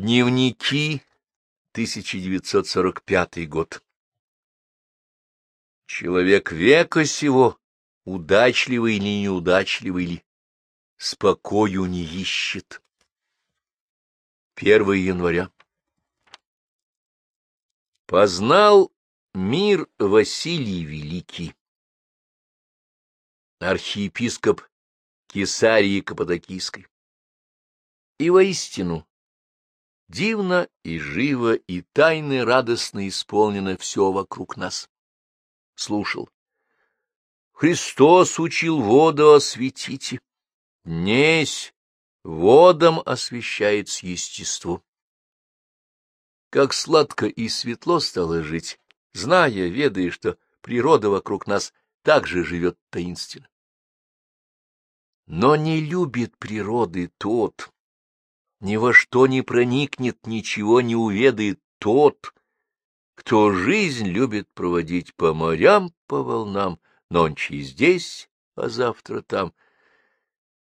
Дневники, 1945 год. Человек века сего, удачливый или неудачливый ли, спокою не ищет. 1 января. Познал мир Василий Великий. Архиепископ Кесарии Каппадокийской. И воистину, дивно и живо, и тайны радостно исполнено все вокруг нас. Слушал. Христос учил воду осветите. Несть водом освещает с естеству. Как сладко и светло стало жить, зная, ведая, что природа вокруг нас также живет таинственно. Но не любит природы тот, ни во что не проникнет, ничего не уведает тот, кто жизнь любит проводить по морям, по волнам, нонче здесь, а завтра там.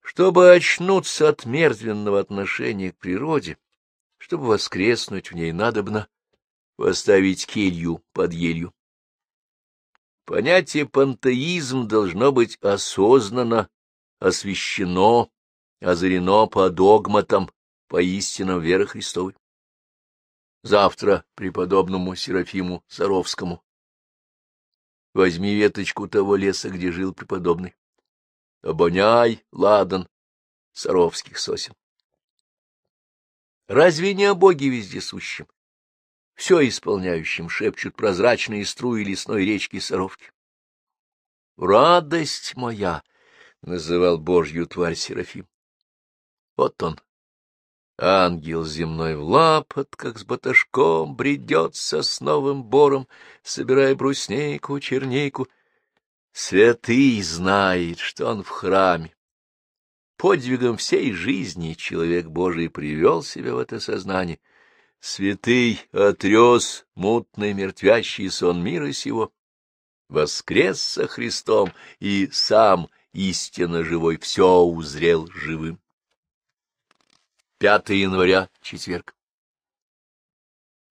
Чтобы очнуться от мертвенного отношения к природе, чтобы воскреснуть в ней надобно поставить келью под елью. Понятие пантеизм должно быть осознанно, освящено, озарено по догматам, по истинам веры Христовой. Завтра преподобному Серафиму Саровскому. Возьми веточку того леса, где жил преподобный. Обоняй, ладан, Саровских сосен. Разве не о Боге вездесущем? Все исполняющим шепчут прозрачные струи лесной речки Саровки. «Радость моя!» — называл Божью тварь Серафим. Вот он, Ангел земной в лапотках с баташком бредет сосновым бором, собирая бруснейку, чернейку. Святый знает, что он в храме. Подвигом всей жизни человек Божий привел себя в это сознание. Святый отрес мутный мертвящий сон мира сего. Воскрес со Христом и сам истинно живой все узрел живым. 5 января, четверг.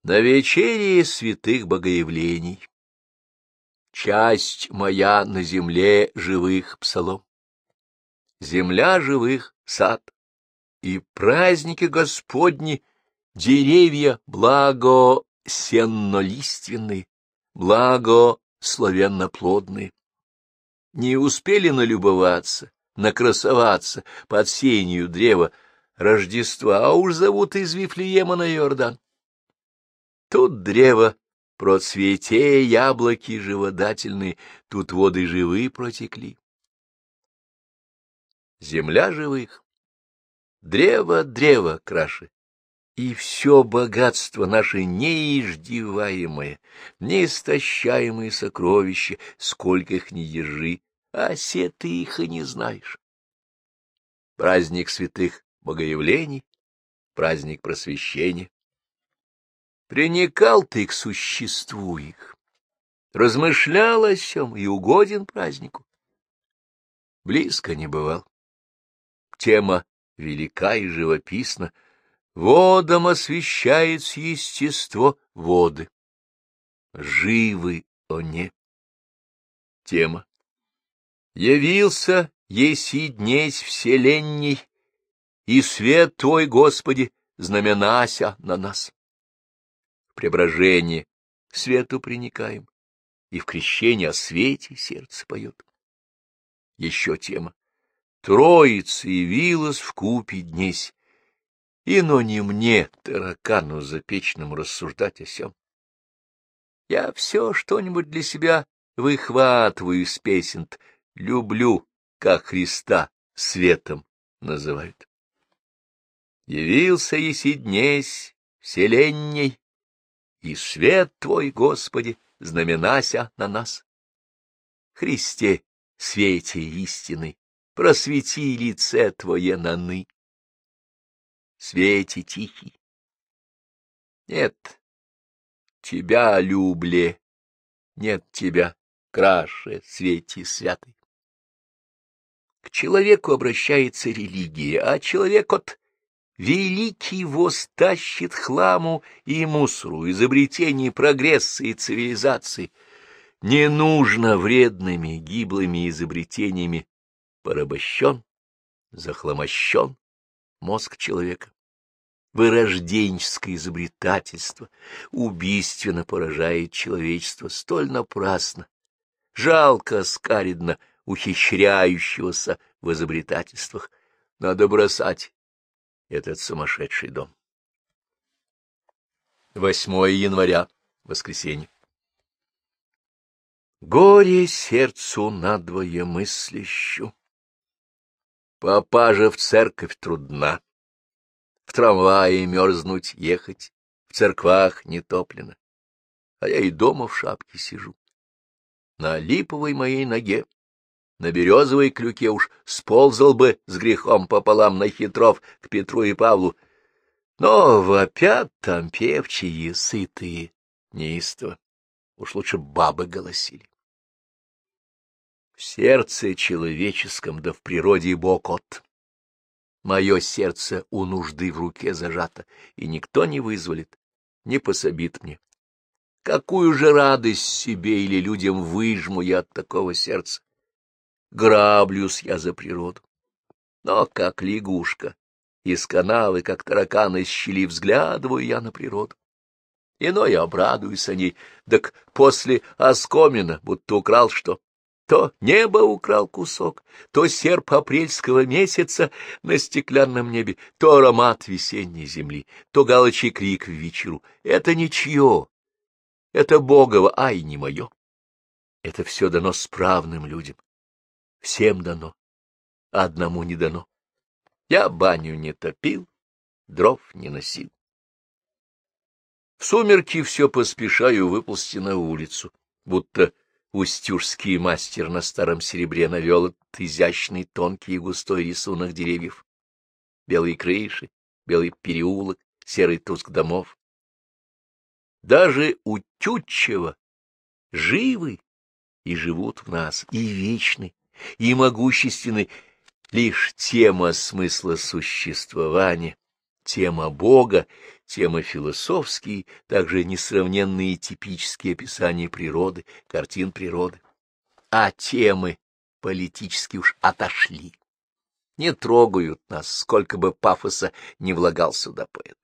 На вечере святых богоявлений. Часть моя на земле живых псалом. Земля живых — сад, и праздники Господни — деревья благо сеннолиственные, благо славенно-плодные. Не успели налюбоваться, накрасоваться под сенью древа, Рождества, а уж зовут из Вифлеема на Иордан. Тут древо процвете, яблоки живодательные, тут воды живые протекли. Земля живых, древо древо краше, и все богатство наше неиждеваемое, неистощаемые сокровища, сколько их ни держи, а се ты их и не знаешь. Праздник святых богоявлений, праздник просвещения. Приникал ты к существу их, размышлял о сем и угоден празднику. Близко не бывал. Тема велика и живописна. Водом освещает естество воды. Живы они. Тема. Явился еси днесь вселенней, и свет Твой, Господи, знаменася на нас. В преображении свету приникаем, и в крещении о свете сердце поет. Еще тема. Троица явилась в купе днесь, и но не мне, таракану запечному, рассуждать о сем. Я все что-нибудь для себя выхватываю из песен, люблю, как Христа светом называют. Явился еси днесь вселенней, и свет Твой, Господи, знаменася на нас. Христе, свете истины, просвети лице Твое наны. Свете тихий. Нет, Тебя любле, нет Тебя краше, свете святый. К человеку обращается религия, а человек от Великий воз тащит хламу и мусору, изобретений прогресса и цивилизации. Не нужно вредными, гиблыми изобретениями порабощен, захламощен мозг человека. Вырожденческое изобретательство убийственно поражает человечество столь напрасно, жалко скаридно ухищряющегося в изобретательствах. Надо бросать этот сумасшедший дом. 8 января, воскресенье. Горе сердцу надвое мыслящу. Попажа в церковь трудна, в трамвае мерзнуть ехать, в церквах не топлено, а я и дома в шапке сижу. На липовой моей ноге на березовой клюке уж сползал бы с грехом пополам на хитров к Петру и Павлу. Но вопят там певчие, сытые, неистово. Уж лучше бабы голосили. В сердце человеческом, да в природе бог от. Мое сердце у нужды в руке зажато, и никто не вызволит, не пособит мне. Какую же радость себе или людям выжму я от такого сердца? Граблюсь я за природу. Но как лягушка из канавы, как таракан из щели, взглядываю я на природу. Иной обрадуюсь о ней, так после оскомина, будто украл что. То небо украл кусок, то серп апрельского месяца на стеклянном небе, то аромат весенней земли, то галочий крик в вечеру. Это ничье, это Богово, ай, не мое. Это все дано справным людям, Всем дано, а одному не дано. Я баню не топил, дров не носил. В сумерки все поспешаю выползти на улицу, будто устюжский мастер на старом серебре навел этот изящный, тонкий и густой рисунок деревьев. Белые крыши, белый переулок, серый туск домов. Даже у Тютчева живы и живут в нас, и вечны, и могущественны лишь тема смысла существования, тема Бога, тема философские, также несравненные типические описания природы, картин природы. А темы политически уж отошли. Не трогают нас, сколько бы пафоса не влагал сюда поэт.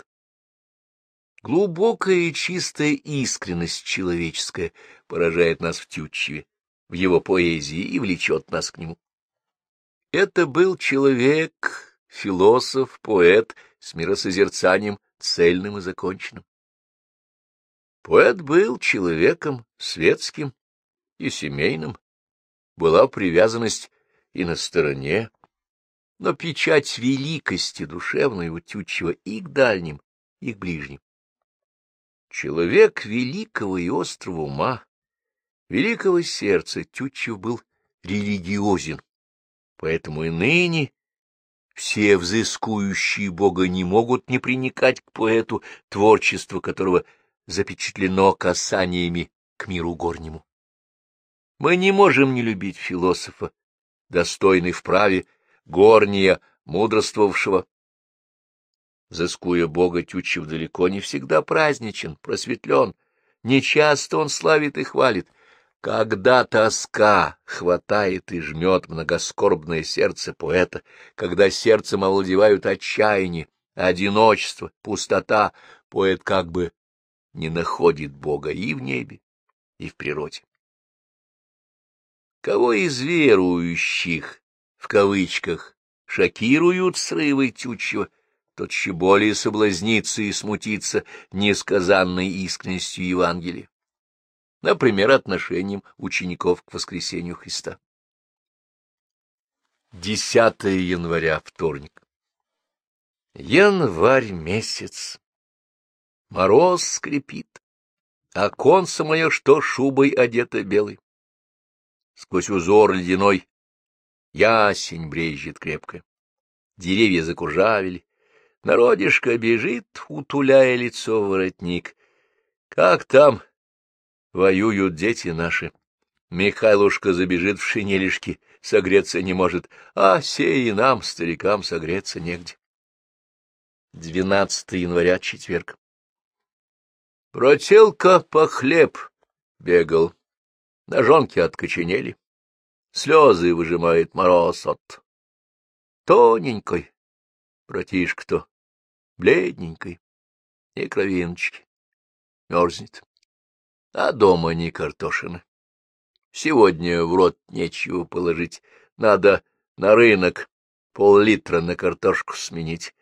Глубокая и чистая искренность человеческая поражает нас в Тютчеве, в его поэзии и влечет нас к нему. Это был человек, философ, поэт с миросозерцанием цельным и законченным. Поэт был человеком светским и семейным, была привязанность и на стороне, но печать великости душевной у Тютчева и к дальним, и к ближним. Человек великого и острого ума, великого сердца Тютчев был религиозен, поэтому и ныне все взыскующие Бога не могут не приникать к поэту, творчество которого запечатлено касаниями к миру горнему. Мы не можем не любить философа, достойный вправе горния, мудрствовавшего. Взыскуя Бога, Тютчев далеко не всегда праздничен, просветлен, нечасто он славит и хвалит — когда тоска хватает и жмет многоскорбное сердце поэта, когда сердцем овладевают отчаяние, одиночество, пустота, поэт как бы не находит Бога и в небе, и в природе. Кого из верующих, в кавычках, шокируют срывы Тютчева, тот еще более соблазнится и смутится несказанной искренностью Евангелия например, отношением учеников к воскресению Христа. 10 января, вторник. Январь месяц. Мороз скрипит, а конца мое что шубой одета белой. Сквозь узор ледяной ясень брежет крепко. Деревья закуржавели, народишко бежит, утуляя лицо в воротник. Как там Воюют дети наши. Михайлушка забежит в шинелишки, согреться не может, а сей нам, старикам, согреться негде. 12 января, четверг. Брателка по хлеб бегал, ножонки откоченели, слезы выжимает мороз от. Тоненькой, братишка-то, бледненькой, и кровиночки, мерзнет. А дома не картошины. Сегодня в рот нечего положить, надо на рынок пол-литра на картошку сменить.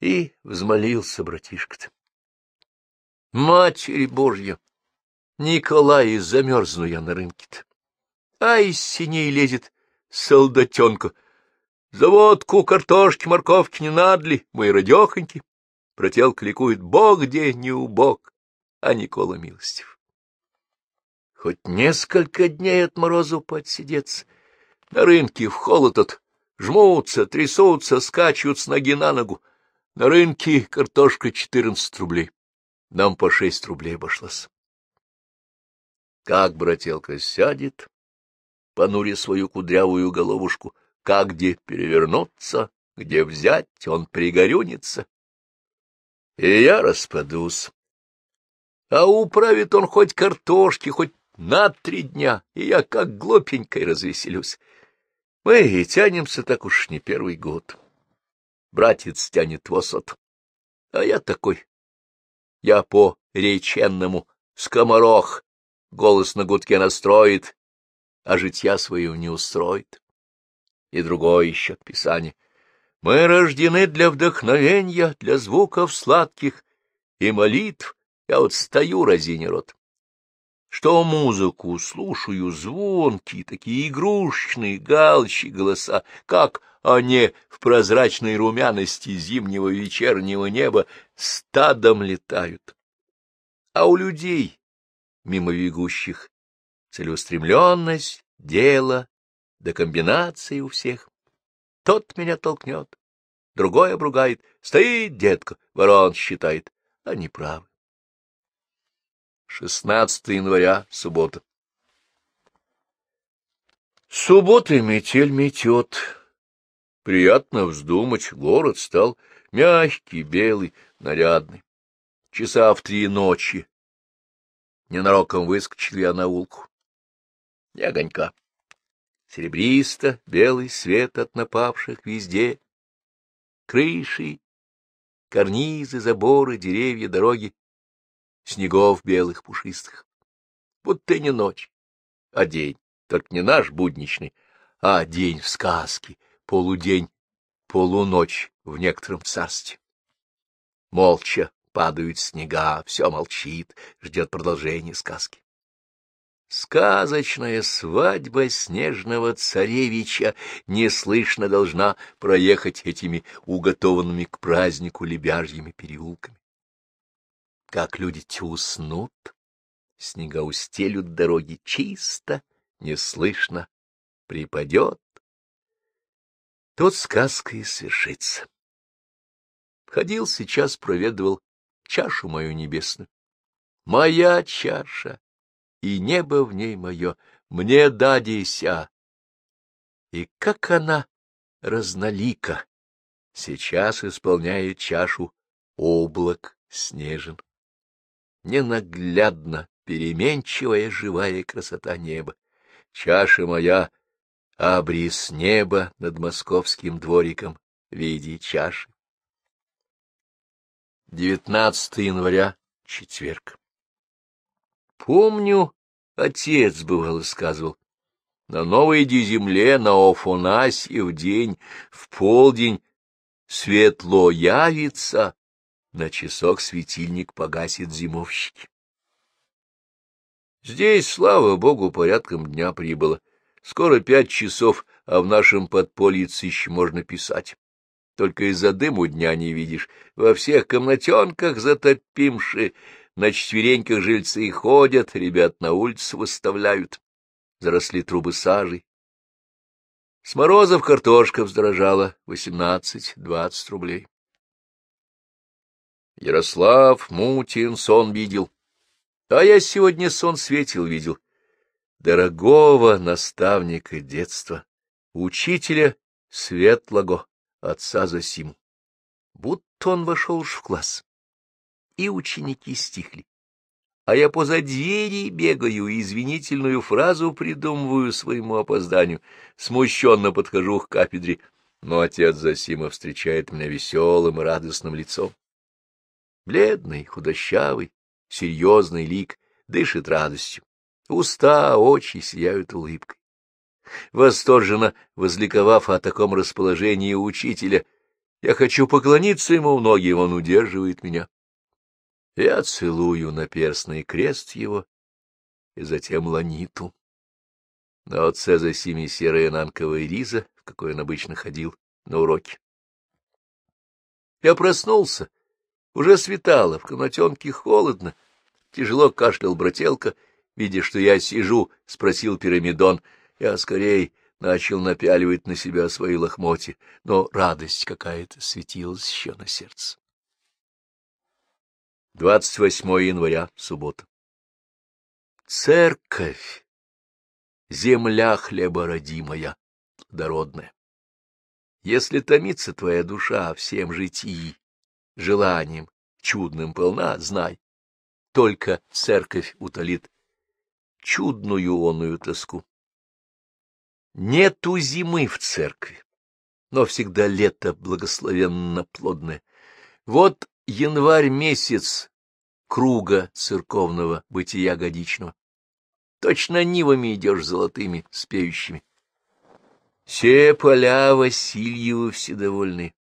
И взмолился братишка-то. Матерь Божья! Николай, замерзну я на рынке-то. А из синей лезет солдатенка. Заводку, картошки, морковки не надо ли, мои радехоньки? Протел кликует, Бог где не убог, а Никола милостив. Хоть несколько дней от морозу подсидеться, на рынке в холод от жмутся, трясутся, скачут с ноги на ногу. На рынке картошка четырнадцать рублей. Нам по шесть рублей обошлась. Как брателка сядет, понуря свою кудрявую головушку, как где перевернуться, где взять, он пригорюнится. И я распадусь. А управит он хоть картошки, хоть на три дня, и я как глупенькой развеселюсь. Мы и тянемся так уж не первый год братец тянет восот. А я такой. Я по реченному скоморох, голос на гудке настроит, а житья свою не устроит. И другое еще от Писания. Мы рождены для вдохновения, для звуков сладких и молитв. Я вот стою, разиня рот. Что музыку слушаю, звонкие, такие игрушечные, галчи голоса, как а не в прозрачной румяности зимнего вечернего неба, стадом летают. А у людей, мимо бегущих, целеустремленность, дело, да комбинации у всех. Тот меня толкнет, другой обругает. Стоит детка, ворон считает. Они правы. 16 января, суббота. Суббота метель метет. Приятно вздумать, город стал мягкий, белый, нарядный. Часа в три ночи. Ненароком выскочил я на улку. Не огонька. Серебристо, белый свет от напавших везде. Крыши, карнизы, заборы, деревья, дороги. Снегов белых пушистых. Будто не ночь, а день. Только не наш будничный, а день в сказке, полудень, полуночь в некотором царстве. Молча падают снега, все молчит, ждет продолжения сказки. Сказочная свадьба снежного царевича неслышно должна проехать этими уготованными к празднику лебяжьими переулками. Как люди уснут, снега устелют дороги чисто, неслышно, припадет Тут сказка и свершится. Ходил сейчас, проведывал чашу мою небесную. Моя чаша, и небо в ней мое, мне дадися. И как она разнолика, сейчас исполняет чашу облак снежен. Ненаглядно переменчивая живая красота неба. Чаша моя обрис неба над московским двориком в виде чаши. 19 января, четверг. Помню, отец, бывало, сказывал, на новой земле, на Офонасье в день, в полдень светло явится, на часок светильник погасит зимовщики. Здесь, слава богу, порядком дня прибыло. Скоро пять часов, а в нашем подпольице еще можно писать. Только из-за дыму дня не видишь. Во всех комнатенках затопимши, на четвереньках жильцы ходят, ребят на улицу выставляют. Заросли трубы сажей. С морозов картошка вздорожала восемнадцать-двадцать рублей. Ярослав Мутин сон видел. А я сегодня сон светил видел дорогого наставника детства, учителя светлого отца Засиму. будто он вошел уж в класс. И ученики стихли. А я поза двери бегаю и извинительную фразу придумываю своему опозданию. Смущенно подхожу к кафедре, но отец Засима встречает меня веселым и радостным лицом. Бледный, худощавый, серьезный лик дышит радостью. Уста, очи сияют улыбкой. Восторженно возликовав о таком расположении учителя, я хочу поклониться ему в ноги, он удерживает меня. Я целую наперстный крест его и затем ланиту. На отце за сими серая нанковая риза, в какой он обычно ходил на уроки. Я проснулся. Уже светало, в комнатенке холодно. Тяжело кашлял брателка. Видя, что я сижу, спросил пирамидон. Я скорее начал напяливать на себя свои лохмотья, но радость какая-то светилась еще на сердце. 28 января, суббота. Церковь, земля хлеба родимая, плодородная. Если томится твоя душа всем житии, желанием чудным полна, знай, только церковь утолит чудную оную тоску. Нету зимы в церкви, но всегда лето благословенно плодное. Вот январь месяц круга церковного бытия годичного. Точно нивами идешь золотыми, спеющими. Все поля Васильевы вседовольны,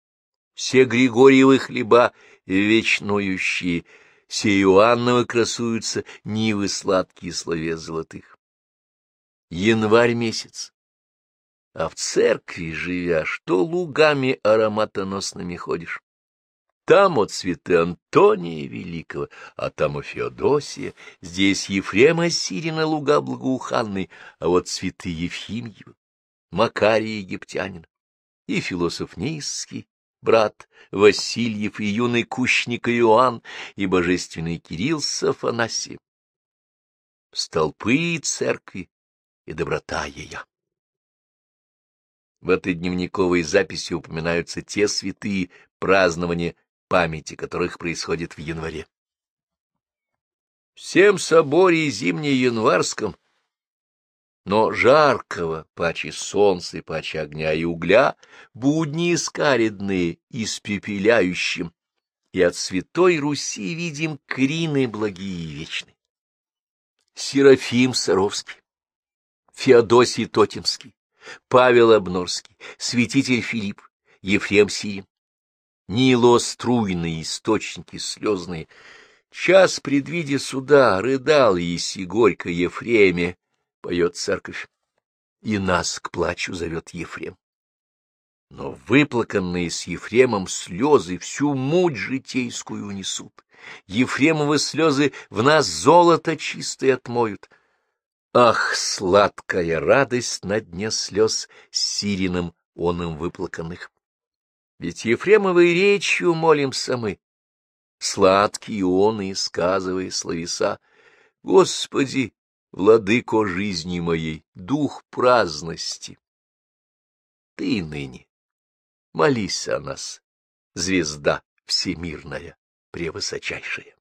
все Григорьевы хлеба вечнующие, все Иоанновы красуются нивы сладкие словес золотых. Январь месяц а в церкви, живя, что лугами ароматоносными ходишь. Там от цветы Антония Великого, а там у Феодосия, здесь Ефрема Сирина луга благоуханный, а вот цветы Ефимьева, Макария Египтянин, и философ Низский, брат Васильев, и юный кущник Иоанн, и божественный Кирилл с Афанасием. Столпы церкви и доброта ея. В этой дневниковой записи упоминаются те святые празднования памяти, которых происходит в январе. Всем соборе зимне-январском, но жаркого, паче солнца и паче огня и угля, будни скаридные, испепеляющим, и от святой Руси видим крины благие и вечные. Серафим Саровский, Феодосий Тотемский, Павел Обнорский, святитель Филипп, Ефрем Сирин. Нило струйные источники слезные. Час предвидя суда, рыдал еси горько Ефреме, поет церковь, и нас к плачу зовет Ефрем. Но выплаканные с Ефремом слезы всю муть житейскую унесут. Ефремовы слезы в нас золото чистое отмоют — Ах, сладкая радость на дне слез с сирином он им выплаканных! Ведь Ефремовой речью молимся мы, сладкие он и сказывая словеса. Господи, владыко жизни моей, дух праздности! Ты ныне молись о нас, звезда всемирная, превысочайшая.